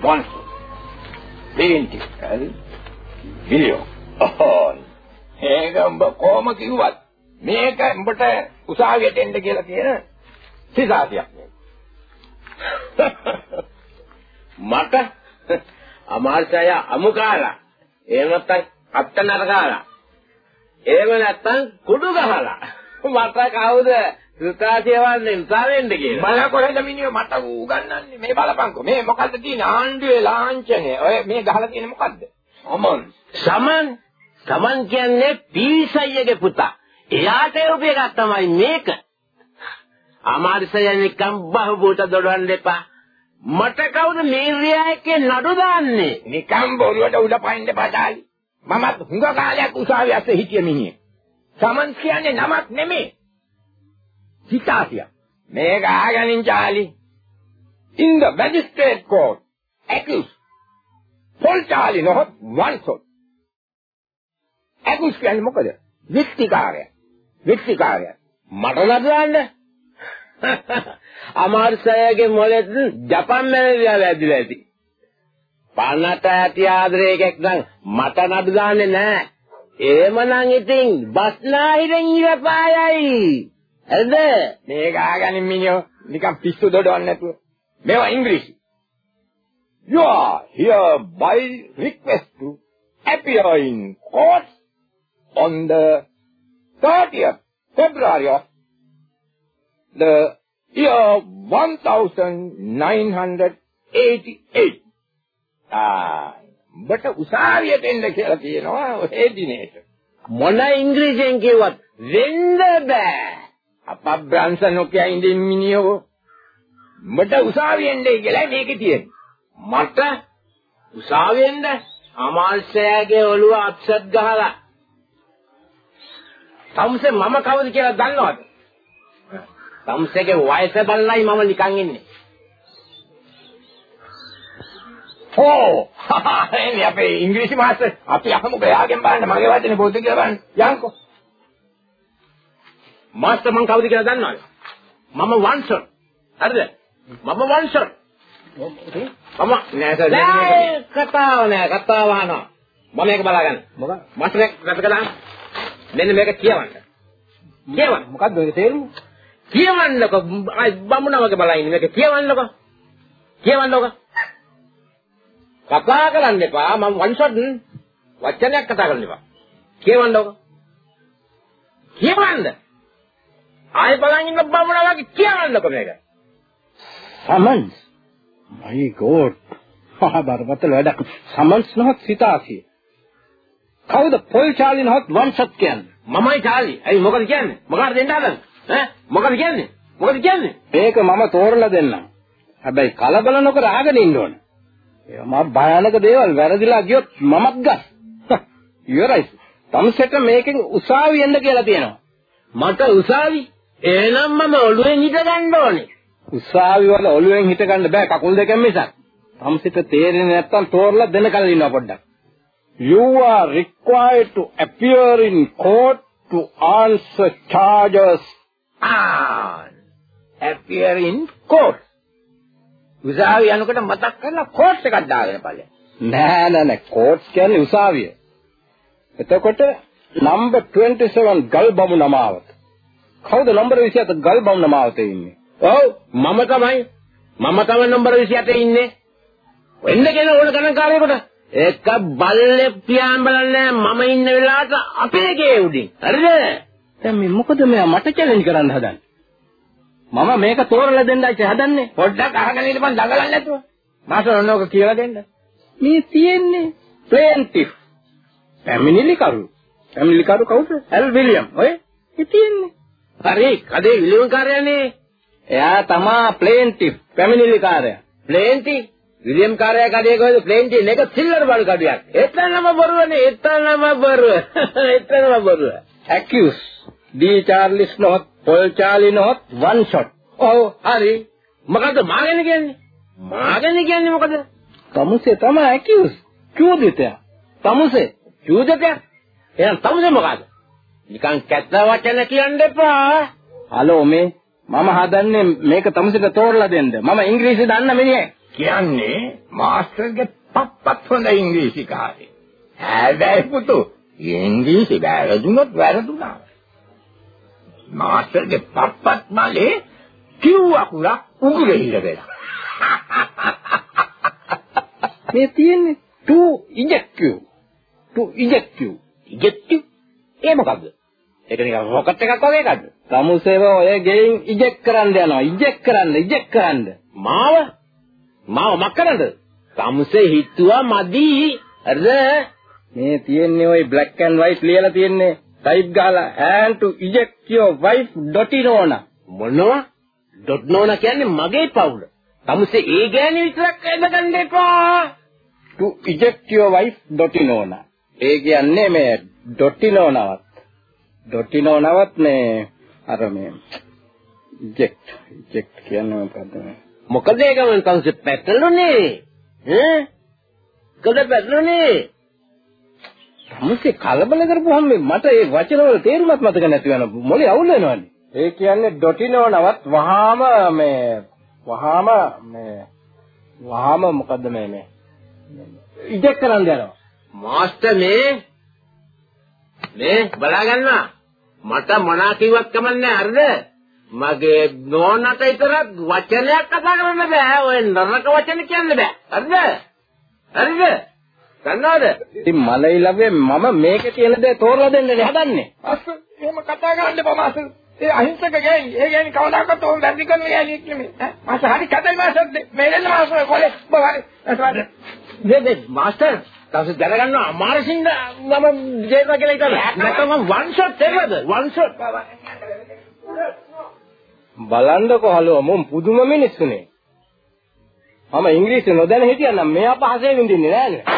One, twenty, and billion. Oh ඒක උඹ කොහොම කිව්වත් මේක උඹට උසාවියට එන්න කියලා කියන සිතාසියක් මට අමාර්ෂය අමුකාලා එහෙම නැත්නම් අත්තනරකාලා එහෙම නැත්නම් කුඩු ගහලා. මට කවුද සුතාසියවන්නේ උසාවෙන්න කියලා. බලකොහෙද මිනිහ මට උගන්වන්නේ මේ බලපංකෝ. මේ මොකද්ද තියෙන ආණ්ඩුවේ ලාංඡනය. ඔය මේ ගහලා තියෙන මොකද්ද? සමන්. සමන් සමන් කියන්නේ පීසయ్యගේ පුතා. එයාට උප එකක් තමයි මේක. අමාර්ෂය නිකම් බහුබූත දොඩවන්න එපා. මට කවුද මේ රියායකේ නඩු දාන්නේ? නිකම් බොරුවට උඩ පයින්න බඩාලි මමත් හුඟ කාලයක් උසාවිය ඇස්සේ හිටිය මිනිහෙක් සමන් කියන්නේ නමක් නෙමෙයි සිතාසිය මේක ආගනින් Charlie in the magistrate court accused. Paul Charlie not one shot accused කියන්නේ මොකද? විත්තිකාරය විත්තිකාරය මට නඩු දාන්න අමාර්ෂයගේ මොලෙත් ජපන් මැනවිලා වැදිලා ඇති. පන්නට ඇති ආදරයකෙක් නම් මට නඩු දාන්නේ නැහැ. එහෙමනම් ඉතින් බස්නාහිරෙන් ඉරපායයි. හරිද? මේක ආගනින් මිනිහෝ නිකන් පිස්සු දොඩවන්නේ නැතුව. මේවා ඉංග්‍රීසි. You are here by request to appear in court on the 30th February of the year 1988. ආ බට උසාවියට එන්න කියලා කියනවා ඒ දිනේට. මොන ඉංග්‍රීසියෙන් කිව්වත් වෙන්න බෑ අපබ්‍රංශ නොකිය ඉඳින් මිනිහෝ මට උසාවියෙන් දෙයි කියලා මේකේ තියෙන්නේ. මට උසාවියෙන්ද අමාල්සයාගේ ඔළුව අත්සත් ගහලා තමුසේ මම කවුද කියලා දන්නවද? තමුසේගේ වයස බලලයි මම නිකන් ඉන්නේ. ඕ එන්නේ අපේ ඉංග්‍රීසි මාස්ටර් අපි අහමුකෝ එයාගෙන් බලන්න මගේ වචනේ පොත කියලා බලන්න යන්කෝ මාස්ටර් මං කවුද කියලා දන්නවද? මම වන්සර්. හරිද? මම වන්සර්. මම නෑ නෑ කතාව නෑ කතාව අහනවා. මම මේක බලාගන්න. මොකක් මාස්ටර් එක රැක දාන්න. මෙන්න මේක කියවන්න. කියවන්න. මොකක්ද ඔය තේරුම කියවන්නකො බමුණ වගේ බලලා ඉන්නේ මේක කියවන්නකො. කියවන්නකො. කතා කරන්න එපා මම වන්සර් වචනයක් කතා කරන්න එපා. කියවන්නකො. කියවන්න. ආයෙ බලන් ඉන්න බමුණ වගේ කියවන්නකො මේක. සමන්ස් my god මහා බරපතල වැඩක් සමන්ස් නොහොත් සිතාසිය කවුද පොල් චාලි නොහොත් වංශත් කියන්නේ මමයි චාලි. ඇයි මොකද කියන්නේ? මොකක්ද දෙන්න හදන්නේ? ඈ මොකද කියන්නේ? මොකද කියන්නේ? මේක මම තෝරලා දෙන්නම් හැබැයි කලබල නොකර ආගෙන ඉන්න ඕන ඒවා මා භයානක දේවල් වැරදිලා ගියොත් මමත් ගස් ඉවරයි තමසෙට මේකෙන් උසාවි එන්න කියලා තියෙනවා මට උසාවි. එහෙනම් මම ඔළුවෙන් හිට ගන්න ඕනේ. උසාවි වල ඔළුවෙන් හිට ගන්න බෑ කකුල් දෙකෙන් මිසක් තමසෙට තේරෙන්නේ නැත්තම් තෝරලා දෙන්න කලින් ඉන්නවා පොඩ්ඩක් You are required to appear in court to answer charges. ආ appear in court උසාවි යනකොට මතක් කරලා කෝට් එකක් දාගෙන ඵලයන් නෑ නෑ නෑ කෝට්ස් කියන්නේ උසාවිය. එතකොට නම්බර් 27 ගල්බමු නමාවත. කවුද නම්බර 27 ගල්බමු නමාවතේ ඉන්නේ? ඔව් මම තමයි. මම තමයි නම්බර 28 ඉන්නේ. වෙන්න කියන ඕන ගණන්කාරයෙකුට. ඒක බල්ලේ පියාඹ බලන්නේ මම ඉන්න වෙලාවට අපේ ගේ උඩින්. හරිද? දැන් මේ මොකද මෙයා මට චැලෙන්ජ් කරන්න හදන්නේ? මම මේක තෝරලා දෙන්නයි හදන්නේ. පොඩ්ඩක් අහගෙන ඉඳපන් දඟලන්නේ නැතුව මාසො ඔන්නෝක කියලා දෙන්න මේ තියෙන්නේ ප්ලේන්ටිෆ්. පැමිණිලිකරු. පැමිණිලිකරු කවුද? Al William. ඔය තියෙන්නේ. හරි කඩේ විලියම් කාර්යනේ. එයා තමා ප්ලේන්ටිෆ් පැමිණිලිකාරයා. ප්ලේන්ටි විලියම් කාර්යය කඩේ කොහෙද ප්ලේන් තියෙන එක සිල්වර් බල් කඩයක්. එතනම බොරුවනේ එතනම බොරුව. එතනම බොරුව. accuse D Charles not Paul Charlie not one shot ඔව් හරි. මොකද්ද මාගෙන කියන්නේ? මාගෙන කියන්නේ මොකද? තමුසේ තමයි accuse චූදිතයා තමුසේ චූදකයා? එහෙනම් තමුසේ මොකද්ද? නිකන් කැත්ත වචන කියන්න එපා. හලෝ මේ මම හදන්නේ මේක තමුසේට තෝරලා දෙන්න මම ඉංග්‍රීසි දන්න මිනිහෙක් කියන්නේ මාස්ටර්ගේ පප්පත් හොඳ ඉංග්‍රීසි කාරේ. හැබැයි පුතු ඉංග්‍රීසි වැරදුනොත් වැරදුනා. මාස්ටර්ගේ පප්පත් මලේ කිව් අකුරක් උගුරේ හිර වෙලා. මේ තියෙන්නේ to eject you to eject you ඉජෙක්ටිව් ඒ මොකද්ද? ඒක නිකන් රොකට් එකක් වගේ එකක්ද? තමුසේව ඔය ගෙයින් eject කරන්න යනවා eject කරන්න eject කරන්න මාව මාව මක් කරන්නද? තමුසේ හිතුවා මදි. හරිද? මේ තියෙන්නේ ওই black and white ලියලා තියෙන්නේ type ගහලා and to eject your wife dotinona මොනවා? ඩොට් නෝනා කියන්නේ මගේ පවුල. තමුසේ ඒ ගෑණි විතරක් ඇදගන්න එපා. to eject your wife dotinona ඒ කියන්නේ මේ dotinonවත් dotinonවත් මේ අර මේ eject eject කියන්නේ මොකද්ද මේ මොකද ඒක මං තමුසේ පැටළුනේ? ඈ? කඩ පැටළුනේ? තමුසේ කලබල කරපුවාම මට ඒ වචන වල තේරුමක් මතක නැති වෙන මොලේ අවුල් වෙනවනේ. ඒ කියන්නේ ඩොටිනෝනවත් වහාම මේ වහාම මේ වහාම මොකද්ද මේ මේ ඉජෙක්ට් කරන්න යනවා. මාස්ටර් මේ මේ බලා ගන්නවා. මට මොනා කිව්වත් කමන්නේ හරිද? මගේ නෝනට විතරක් වචනයක් කතා කරන්න බෑ. ඔය නරක වචන කියන්න බෑ. හරිද? හරිද? දන්නවද? ඉතින් මලයි ලවේ මම මේක කියන දේ තෝරලා දෙන්නනේ හදන්නේ. අස්ස එහෙම කතා කරන්න එපා මාස්ටර්. ඒ අහිංසක ගෑණි. ඒ ගෑණි කවදාකවත් ඕම් වැරදි කරන ගෑණියෙක් නෙමෙයි. මාස්ටර් හරි කතයි මාස්ටර්. මේ දෙන්න මාස්ටර් කොලේ බවරි. අසවද. මේ මාස්ටර් තවස දැනගන්නවා අමාරසින්ද මම ජේතා කියලා හිතන්නේ. නැත්නම් වන් ෂොට් එකද? One shot. බලන්නකො හලෝ මොම් පුදුම මිනිස්සුනේ. මම ඉංග්‍රීසි නොදැන හිටියනම් මෙයා පහසේ විඳින්නේ නෑනේ.